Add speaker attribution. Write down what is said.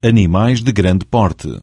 Speaker 1: animais de grande porte.